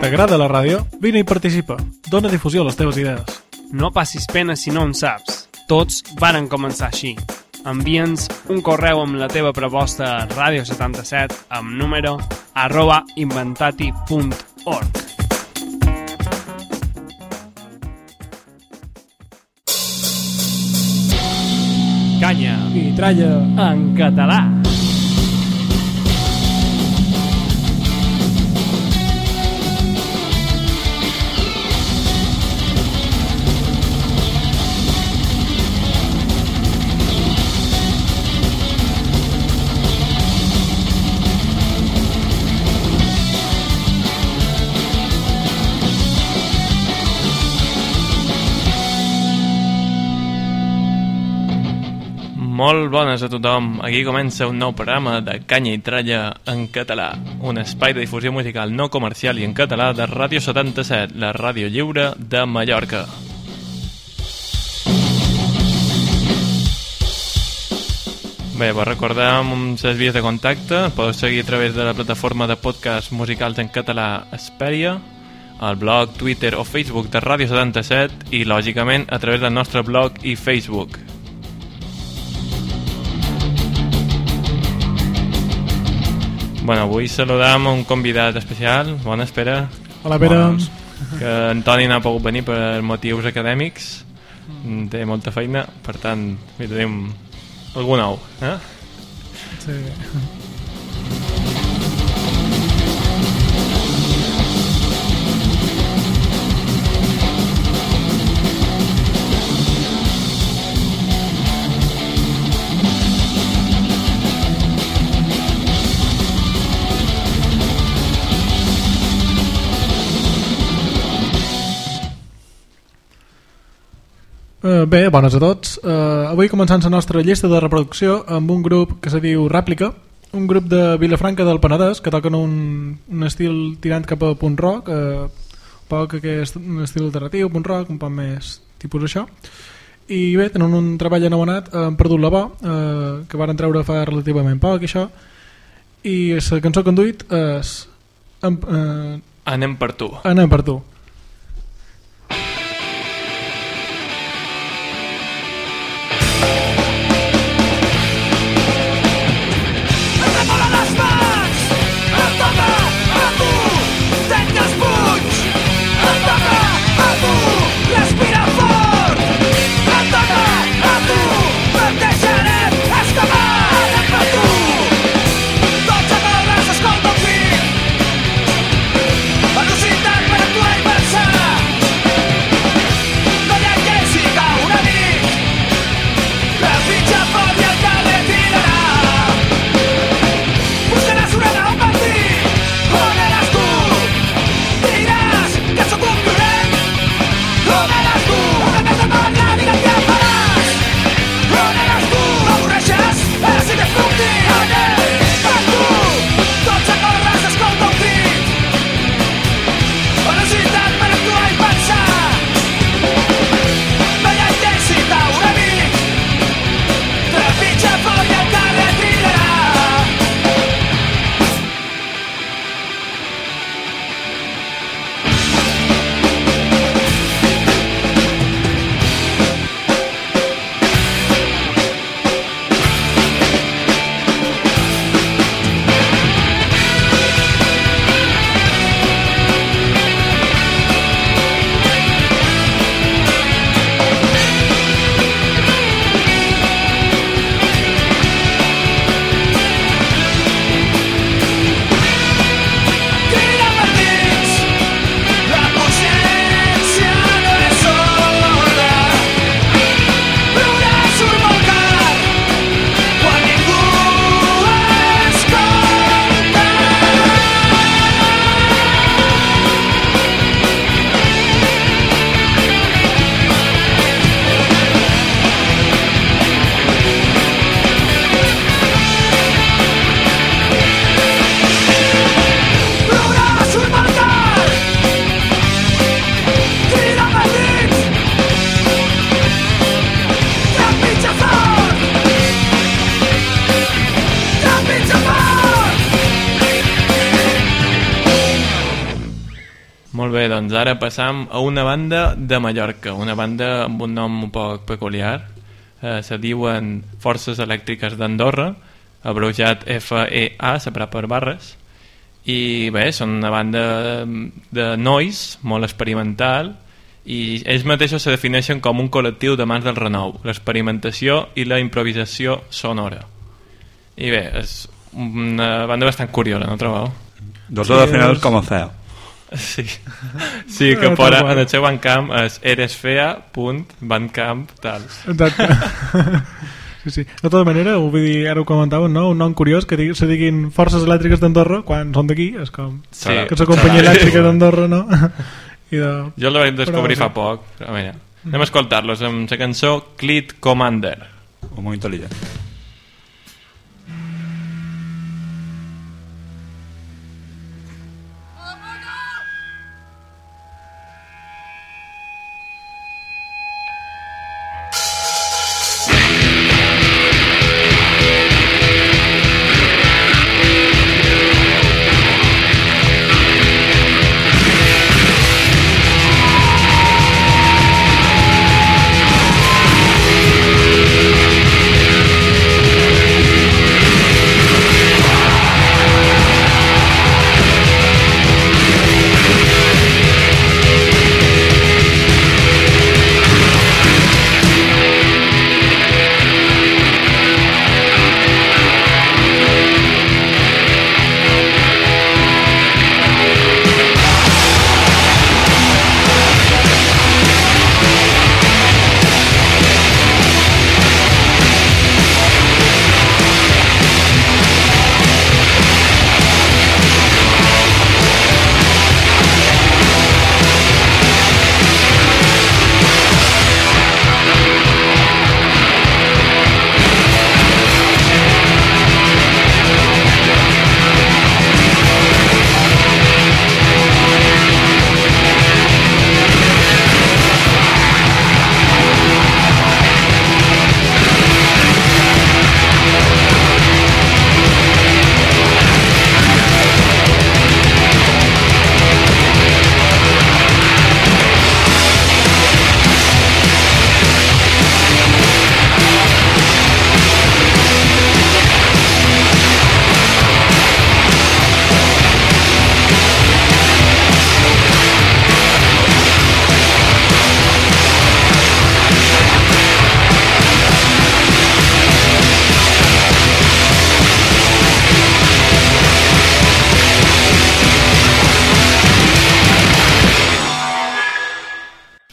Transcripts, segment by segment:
T'agrada la ràdio? Vine i participa. Dóna difusió a les teves idees. No passis pena si no en saps. Tots varen començar així. Envia'ns un correu amb la teva proposta a ràdio77 amb número arroba inventati.org. Canya I tralla. en català. Molt bones a tothom. Aquí comença un nou programa de Canya i Tralla en català. Un espai de difusió musical no comercial i en català de Ràdio 77, la ràdio lliure de Mallorca. Bé, vos recordem les vies de contacte. Podeu seguir a través de la plataforma de podcast musicals en català Esperia, al blog, Twitter o Facebook de Ràdio 77 i, lògicament, a través del nostre blog i Facebook. Bueno, avui saludam un convidat especial. Bona espera. Hola, Pere. Bones. Que Antoni no ha pogut venir per motius acadèmics. Té molta feina, per tant, li tenim algú nou. Eh? Sí. Bé, bones a tots. Uh, avui començant la nostra llista de reproducció amb un grup que se diu Rèplica, un grup de Vilafranca del Penedès que toquen un, un estil tirant cap a punt rock, uh, un poc aquest, un estil alternatiu, punt rock, un poc més tipus això. I bé, tenen un treball anomenat uh, Hem perdut la bo, uh, que van treure fa relativament poc, això. I la cançó que han duit és Em, uh, Anem per tu. Anem per tu. Passam a una banda de Mallorca, una banda amb un nom un poc peculiar. Eh, se diuen Forces Elèctriques d'Andorra, abreujat FEA, separat per barres. I bé, són una banda de nois, molt experimental, i ells mateixos se defineixen com un col·lectiu de mans del renou, l'experimentació i la improvisació sonora. I bé, és una banda bastant curiosa, no trobeu? Dos sí, definidors com a feo. Sí, sí que fora, en el seu bandcamp és eresfea.bandcamp tal. Exacte. Sí, sí. De tota manera, ho vull dir, ara ho comentàvem, no? un nom curiós que digui- se diguin Forces Elèctriques d'Andorra quan són d'aquí, és com Sí. que la companyia elèctrica d'Andorra, no? I de... Jo el vaig descobrir Però, fa poc. Però mira, anem a escoltar-los amb la cançó Clit Commander. O molt intel·ligent.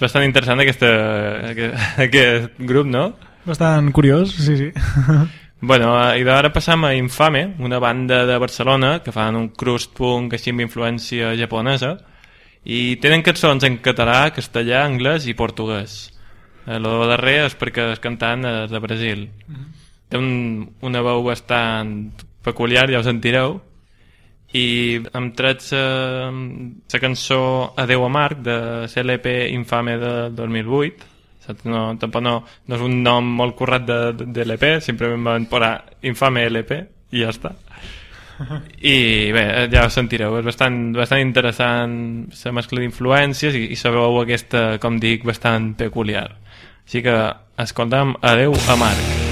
És bastant interessant aquesta, aquest, aquest grup, no? Bastant curiós, sí, sí. Bueno, eh, i d'ara passam a Infame, una banda de Barcelona que fan un crust punk així amb influència japonesa i tenen cançons en català, castellà, anglès i portuguès. Eh, lo darrer és perquè el cantant és de Brasil. Té un, una veu bastant peculiar, ja ho sentireu, i hem tret la cançó Adeu Amarg de CLP Infame de 2008 saps? no, tampoc no, no és un nom molt correcte de, de, de l'EP simplement van posar Infame LP i ja està. I bé, ja ho sentireu és bastant, bastant interessant la mescla d'influències i, i sabeu aquesta, com dic, bastant peculiar. Així que escoltam Adeu Amarg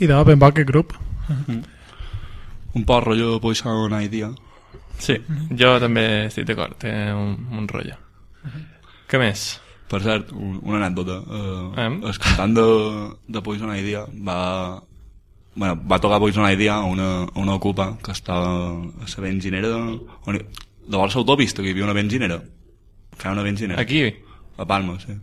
I de ben bo aquest grup. Un poc rotllo Poison Idea. Sí, jo també estic d'acord, té un, un rotllo. Què més? Per cert, un, una anècdota. Eh, Em? el cantant de, de Poison Idea va, bueno, va tocar Poison Idea a una, a una ocupa que estava a la benzinera de, on, de vols autopista, que hi havia una benzinera. Feia una benzinera. Aquí? A Palma, sí.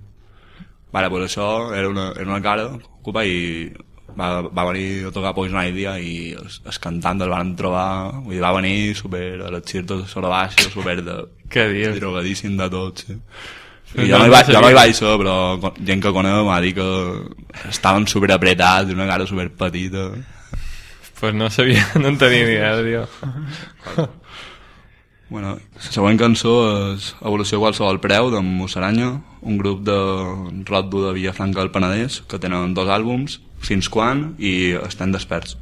Vale, pues això era una, era una cara ocupa i va, va venir a tocar Poison Idea i els, els cantants el van trobar vull dir, va venir super a les xirtes sobre baixa super de, Què dius? drogadíssim de tot sí. I jo, no hi va vaig, jo no hi vaig ser, però gent que conec m'ha dit que estaven super apretats, una cara super petita. Pues no sabia, no en tenia ni idea, tio. Bueno, la següent cançó és Evolució a qualsevol preu, d'en Mussaranya, un grup de rock dur de Villafranca del Penedès, que tenen dos àlbums, Fins quan i Estem desperts.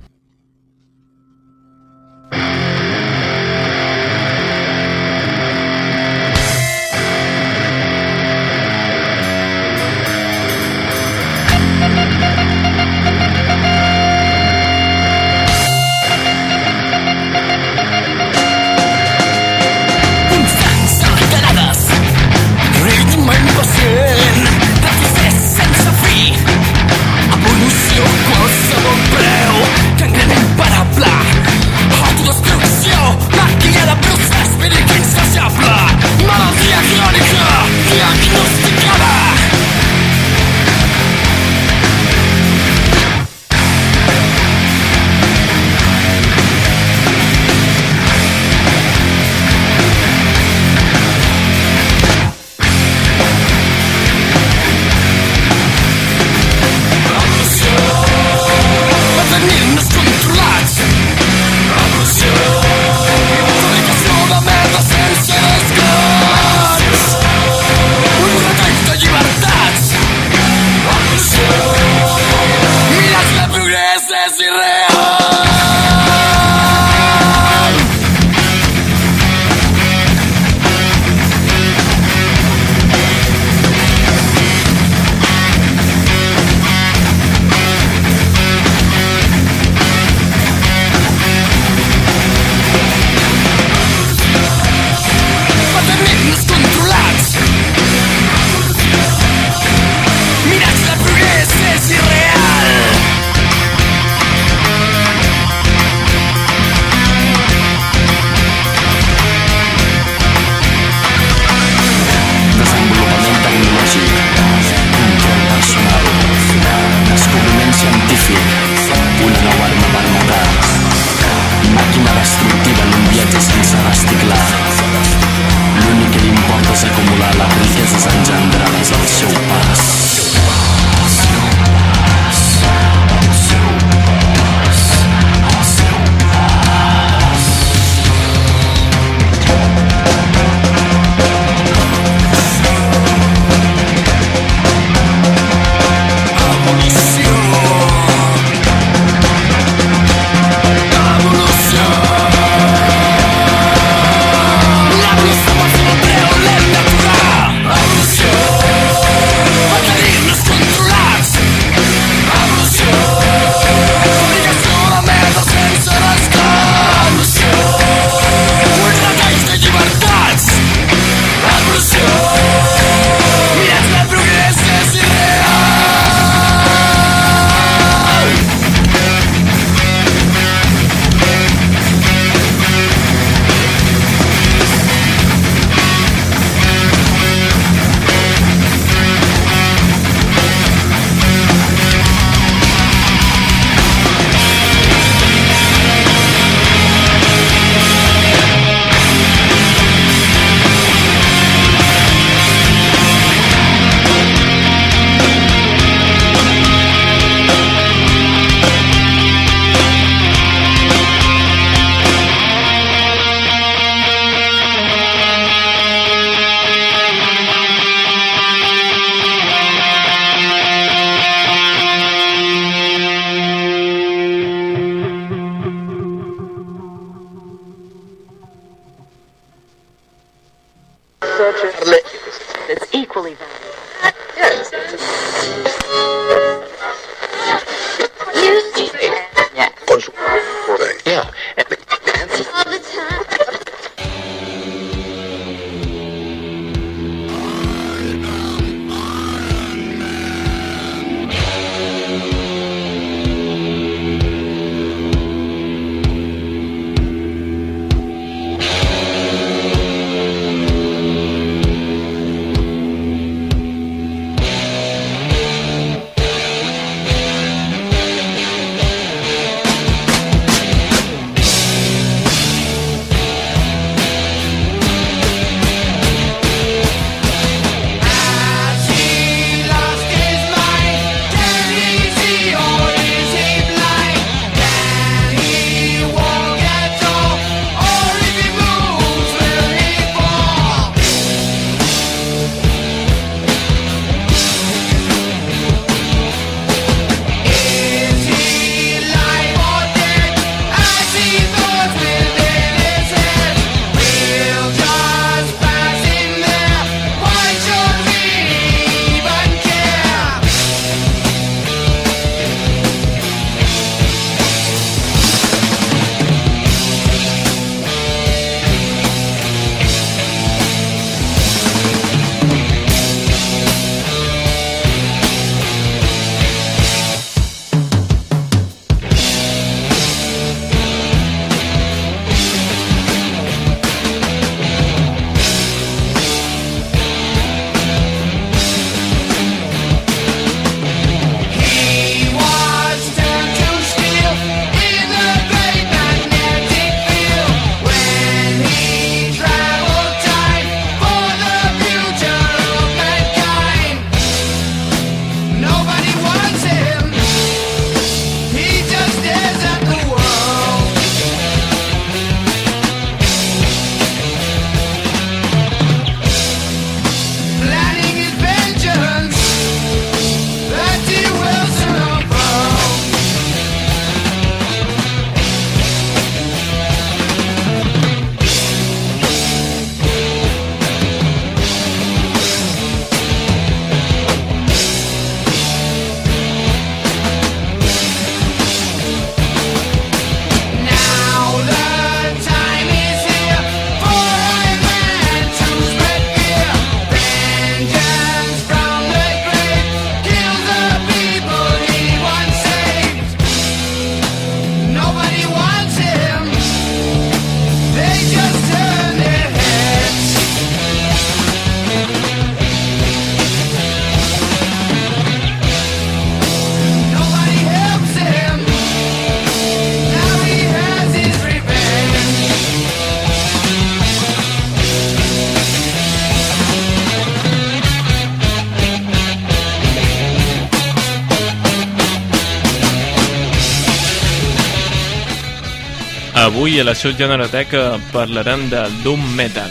A la subgeneroteca parlarem del Doom Metal.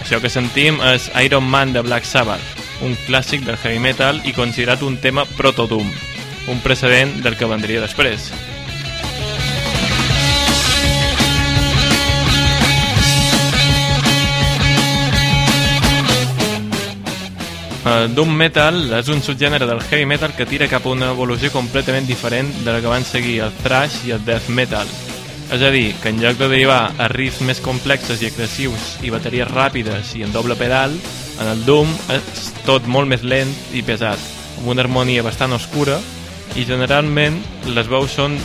Això que sentim és Iron Man de Black Sabbath, un clàssic del heavy metal i considerat un tema proto-Doom, un precedent del que vendria després. El Doom Metal és un subgènere del heavy metal que tira cap a una evolució completament diferent de la que van seguir el thrash i el death metal. És a dir, que en lloc de derivar a riffs més complexes i agressius i bateries ràpides i en doble pedal, en el Doom és tot molt més lent i pesat, amb una harmonia bastant oscura i generalment les veus són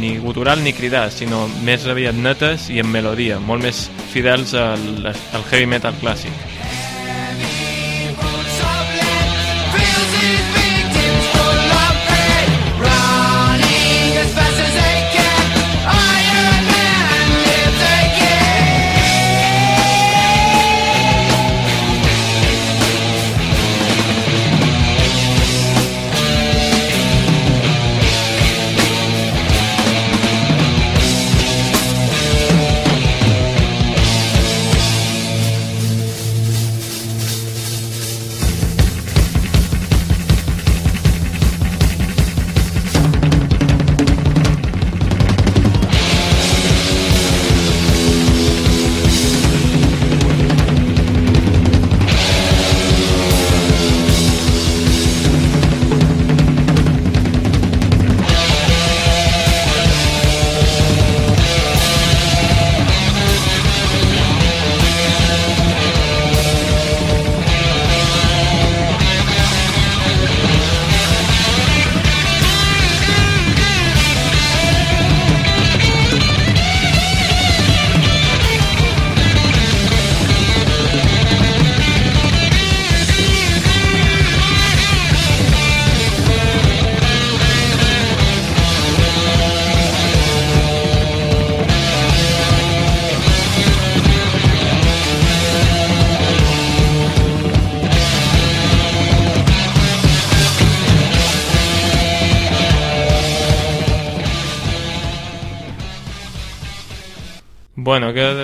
ni gutural ni cridar, sinó més aviat netes i en melodia, molt més fidels al, al heavy metal clàssic.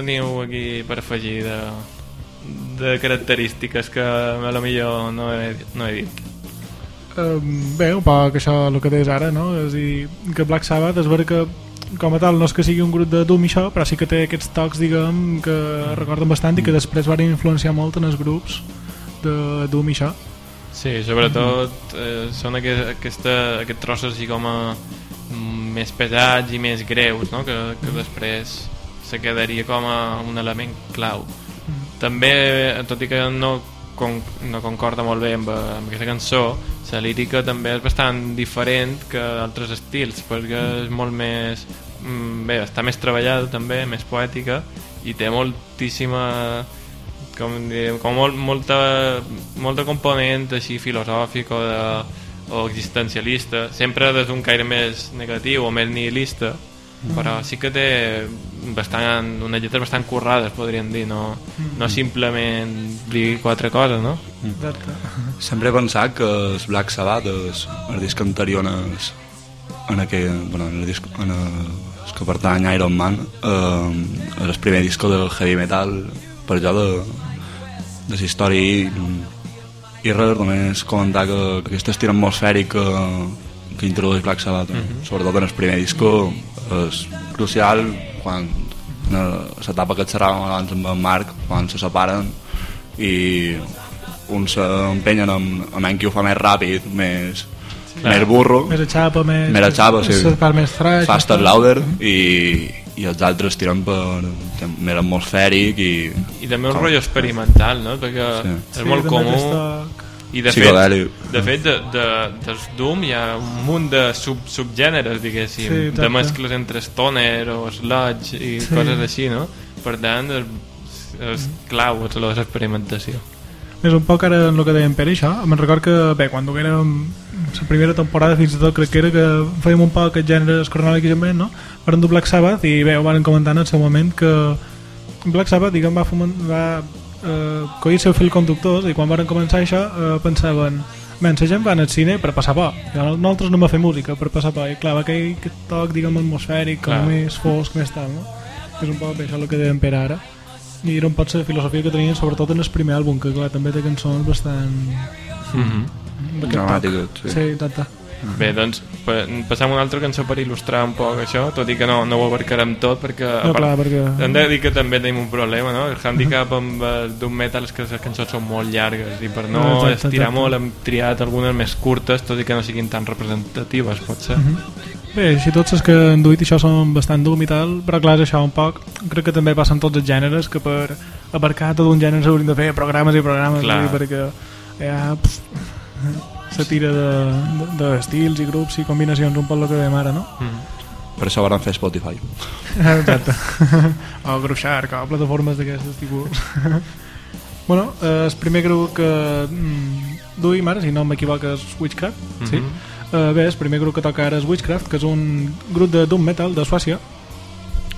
Teniu aquí per afegir de, de característiques que a lo millor no he, no he dit? Um, bé, un poc això el que deies ara, no? És dir, que Black Sabbath és vera que com a tal no és que sigui un grup de Doom i això, però sí que té aquests tocs, diguem, que recorden bastant i que després van influenciar molt en els grups de Doom i això. Sí, sobretot eh, són aquest, aquesta, aquests trossos així com a mm, més pesats i més greus, no? que, que després se quedaria com a un element clau. També, tot i que no, con, no concorda molt bé amb, amb aquesta cançó, la lírica també és bastant diferent que altres estils, perquè és molt més... mm, Bé, està més treballada també, més poètica, i té moltíssima com, dir, com molt, molta, molta component així filosòfic o, de, o existencialista, sempre des d'un caire més negatiu o més nihilista, però sí que té bastant, unes lletres bastant currades, podríem dir, no, no simplement dir quatre coses, no? Exacte. Sempre he pensat que el Black Sabbath, el, el disc anterior en el, en aquell, bueno, en el disc en el, el que pertany a Iron Man, eh, és el primer disco del heavy metal per jo de, de la història i, i res, només comentar que, que aquest estil atmosfèric que, que introdueix Black Sabbath, mm -hmm. sobretot en el primer disco, és crucial quan l'etapa que et xerràvem abans amb en Marc, quan se separen i uns s'empenyen amb, amb en qui ho fa més ràpid, més, Clar. més burro, Més a xapa, més... més a xapa, sí. Més trash. faster, louder, i, i els altres tiren per més atmosfèric i... I també un rotllo experimental, no? Perquè Sí. és molt també comú aquest toc. I de fet, de fet de, de, dels Doom hi ha un munt de sub, subgèneres diguéssim, Sí, de mescles entre stoner o sludge i Sí. coses així no? per tant és, és clau és la experimentació És un poc ara en el que deien Pere, això. Me'n record que, bé, quan érem la primera temporada fins i tot crec que era que fèiem un poc aquests gèneres cronològicament, no? Parlem de Black Sabbath i bé, ho van comentar en el seu moment que Black Sabbath, diguem, va, foment, va eh, el seu fil conductors i quan van començar això eh, pensaven bé, la gent va al cine per passar por nosaltres no va fer música per passar por i clar, va aquell aquest toc, diguem, atmosfèric com Clar. més fosc, més tal no? és un poc bé, això el que deien per ara i era un poc la filosofia que tenien sobretot en el primer àlbum que clar, també té cançons bastant Mm -hmm. Dramàtiques, sí. sí, exacte Bé, doncs pa- passem a una altra cançó per il·lustrar un poc això, tot i que no, no ho abarcarem tot perquè... No, part- clar, perquè- Hem de dir que també tenim un problema, no? El handicap amb el Doom Metal és que les cançons són molt llargues i per no exacte, estirar exacte. molt hem triat algunes més curtes, tot i que no siguin tan representatives, pot ser. Mhm. Bé, així tots els que han duit això són bastant doom i tal, però clar, és això un poc, crec que també passen tots els gèneres, que per abarcar tot un gènere s'haurien de fer programes i programes, Clar. dir, perquè ja, pff, se tira de- de- d'estils i grups i combinacions, un poc el que veiem ara, no? Mm. Per això van fer Spotify. Exacte. o Groove Shark, o plataformes d'aquestes tipus. bueno, eh, el primer grup que mm, duim ara, si no m'equivoco, és Witchcraft, sí? Mhm. Eh, bé, el primer grup que toca ara és Witchcraft, que és un grup de Doom Metal de Suècia,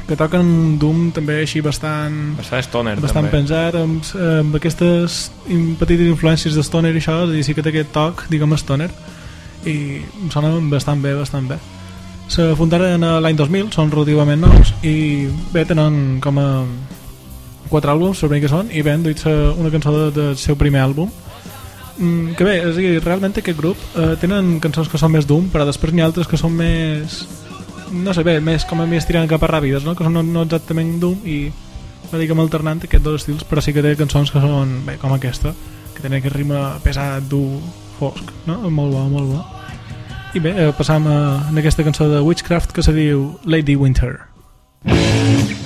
que toquen Doom també així bastant Bastant stoner, bastant també. pensat amb, amb aquestes petites influències de stoner i això, és a dir, sí que té aquest toc, diguem, stoner i em sona bastant bé, bastant bé se fundaren l'any 2000, són relativament nous i bé, tenen com a quatre àlbums, sobre que són i bé, han duit una cançó de, del seu primer àlbum mm, que bé, és a dir, realment aquest grup eh, tenen cançons que són més Doom però després n'hi ha altres que són més no sé bé, més com a més tirant cap a ràpides no? que són no, no exactament Doom i va diguem alternant aquests dos estils però sí que té cançons que són bé, com aquesta que tenen aquest ritme pesat, dur fosc, no? molt bo, molt bo i bé, eh, passam a, en aquesta cançó de Witchcraft que se diu Lady Winter Lovely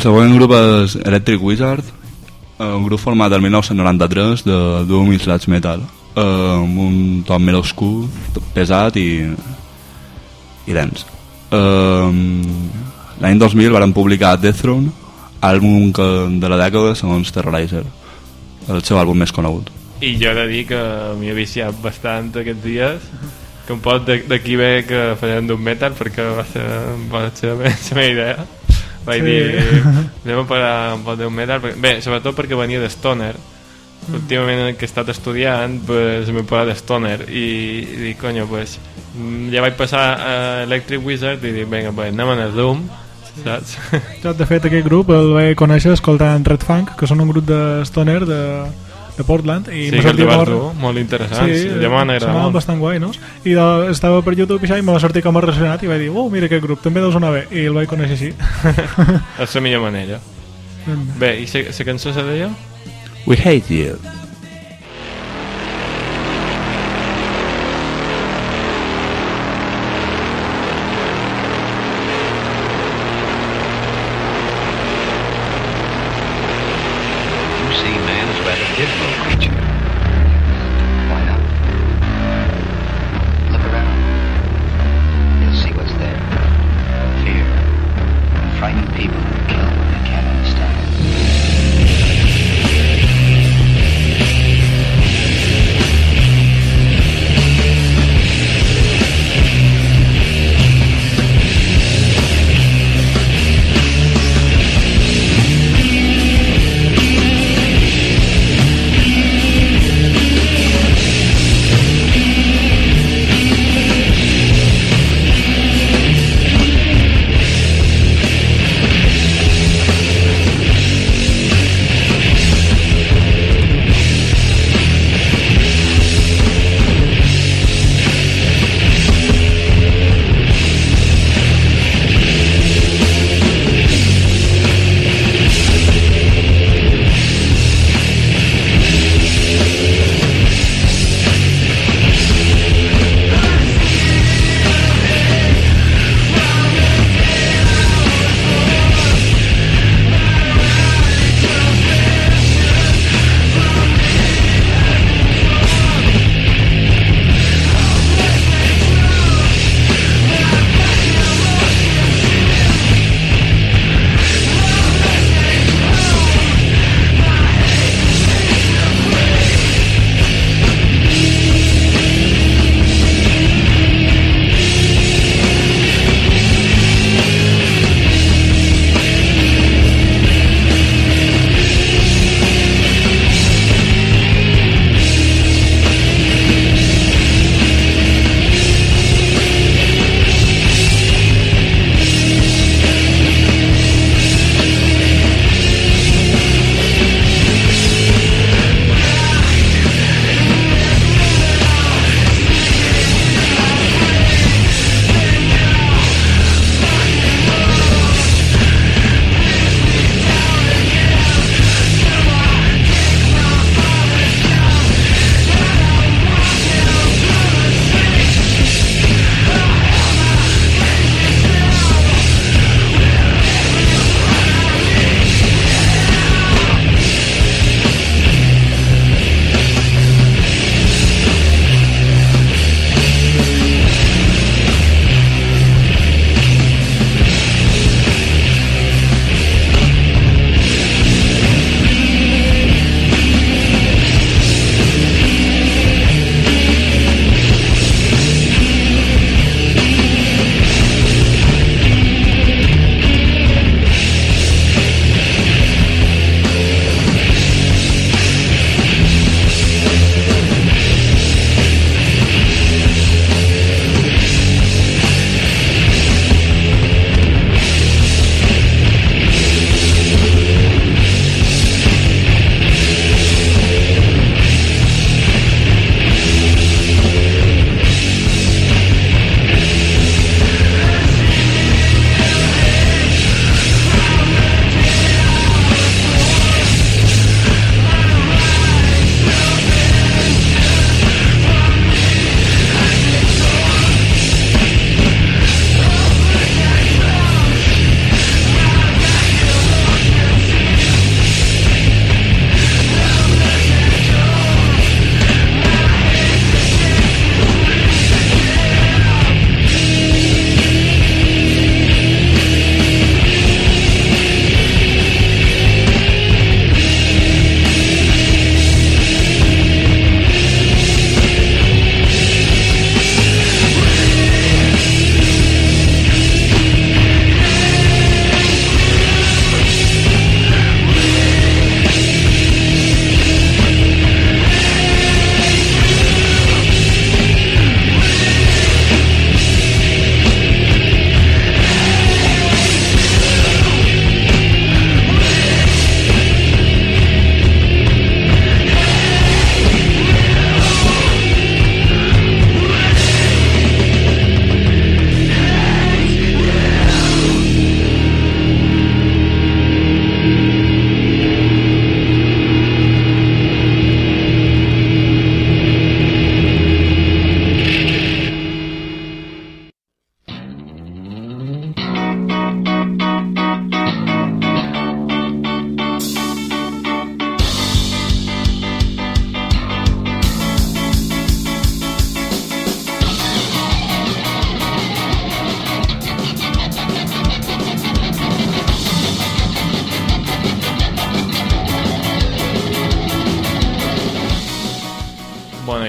El següent grup és Electric Wizard, eh, un grup format el 1993 de Doom i Sludge Metal, eh, amb un to més obscur, pesat i, i dens. eh, l'any 2000 varen publicar Death Throne, àlbum de la dècada segons Terrorizer, el seu àlbum més conegut. I jo he de dir que m'hi he viciat bastant aquests dies que un pot d'aquí ve que farem d'un metal perquè va ser, va ser la meva idea vaig Sí. dir anem a parar pot d'un metal perquè, bé, sobretot perquè venia de Stoner últimament que he estat estudiant pues, m'he parat de Stoner i, i dic, conyo, pues, mm, ja vaig passar a Electric Wizard i dic, vinga, pues, anem el Doom saps? Jo, de fet, aquest grup el vaig conèixer escoltant Red Funk, que són un grup de stoner de, de Portland. I sí, me que el vas molt- dur, molt interessant sí, ja m'han agradat molt bastant guai, no? I de, estava per YouTube i, me va sortir com a relacionat i vaig dir, oh, mira aquest grup, també deu sonar bé. I el vaig conèixer així. és la millor manera bé, i la cançó se deia? We Hate. You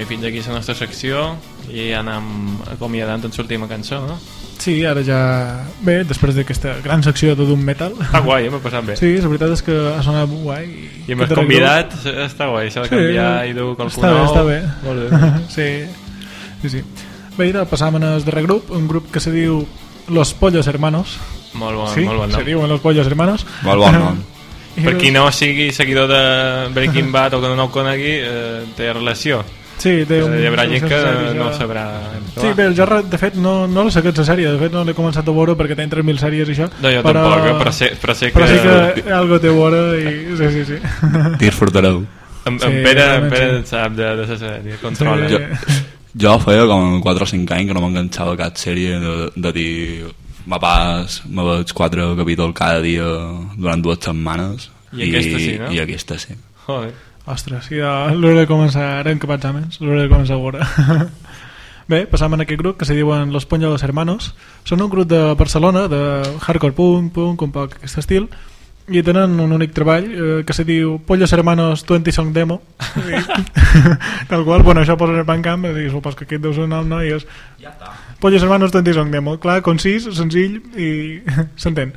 fins aquí la nostra secció i ja anem acomiadant en l'última cançó, no? Sí, ara ja... Bé, després d'aquesta gran secció de Doom Metal... Està guai, eh? m'ha passat bé. Sí, la veritat és que ha sonat guai. I m'has convidat, està guai, això de Sí, canviar i dur qualcú està bé, nou. està bé. Molt bé. sí, sí, sí. Bé, ara passam al darrer grup, un grup que se diu Los Pollos Hermanos. Molt bon, sí, molt bon se nom. diuen Los Pollos Hermanos. Molt bon nom. I Per qui no sigui seguidor de Breaking Bad o que no ho conegui, eh, té relació. Sí, té un... Hi haurà gent que no sabrà. Sí, bé, jo de fet no, no l'he seguit la sèrie, de fet no l'he començat a veure perquè té 3.000 sèries i això. No, jo tampoc, eh, però sé, però sé que... Però sí que algo té a veure i... Sí, sí, sí. Tir Fortareu. En, en Sí, Pere, en Pere sí. sap de, de la sèrie, controla. Sí. Jo, Jo feia com 4 o 5 anys que no m'enganxava cap sèrie de, de dir me pas, me veig 4 capítols cada dia durant dues setmanes I aquesta sí, no? i aquesta sí Joder. Ostres, sí, l'hauré de començar, ara en cap exàmens, l'hauré de començar a veure. Bé, passam en aquest grup que se diuen Los Ponyados Hermanos. Són un grup de Barcelona, de hardcore punk, punk, un poc aquest estil, i tenen un únic treball eh, que se diu Pollos Hermanos 20 Song Demo tal qual, bueno, això en el Bandcamp i supos que aquest deu ser un nom no? i és Pollos Hermanos 20 Song Demo clar, concís, senzill i s'entén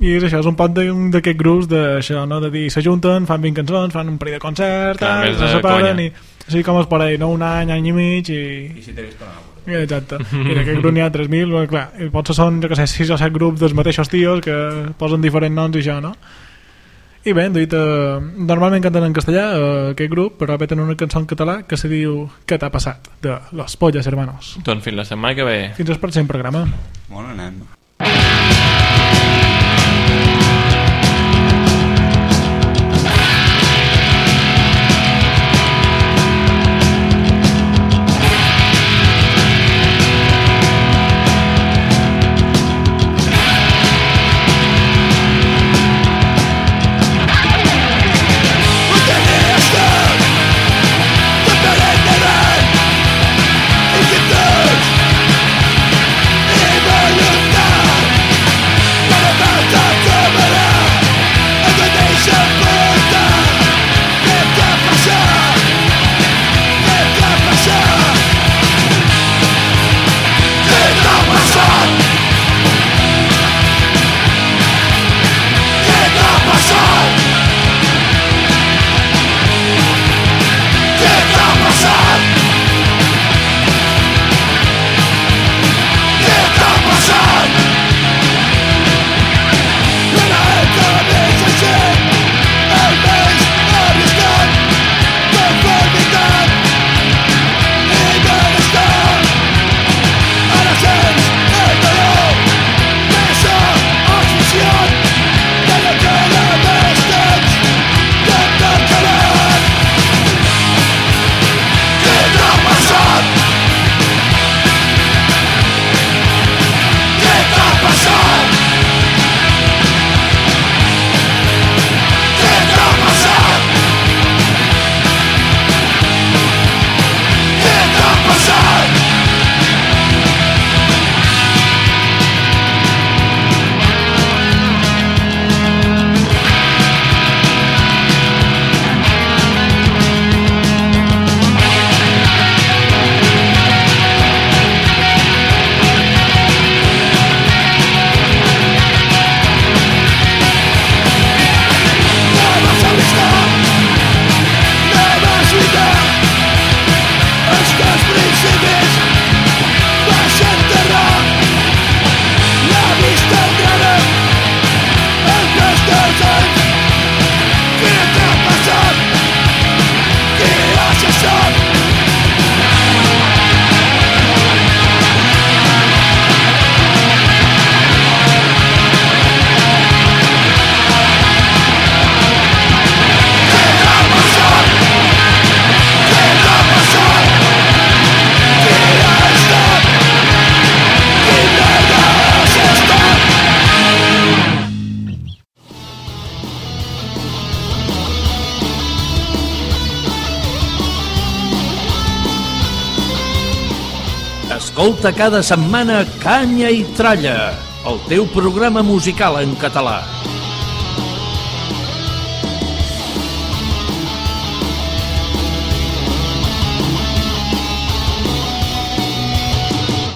i és això, és un pot d'un d'aquests grups d'això, no? de dir, s'ajunten, fan 20 cançons, fan un parell de concerts, Clar, se separen i així com es parell, no? un any, any i mig i... I si t'he vist Exacte. I d'aquest grup n'hi ha 3.000, bueno, clar, i potser són, jo que sé, 6 o 7 grups dels mateixos tios que posen diferents noms i això, no? I bé, dit, eh, normalment canten en castellà eh, aquest grup, però bé tenen una cançó en català que se diu Què t'ha passat? de Los Pollas Hermanos. Doncs fins la setmana que ve. Fins al pròxim programa. Bueno, anem. Escolta cada setmana Canya i Tralla, el teu programa musical en català.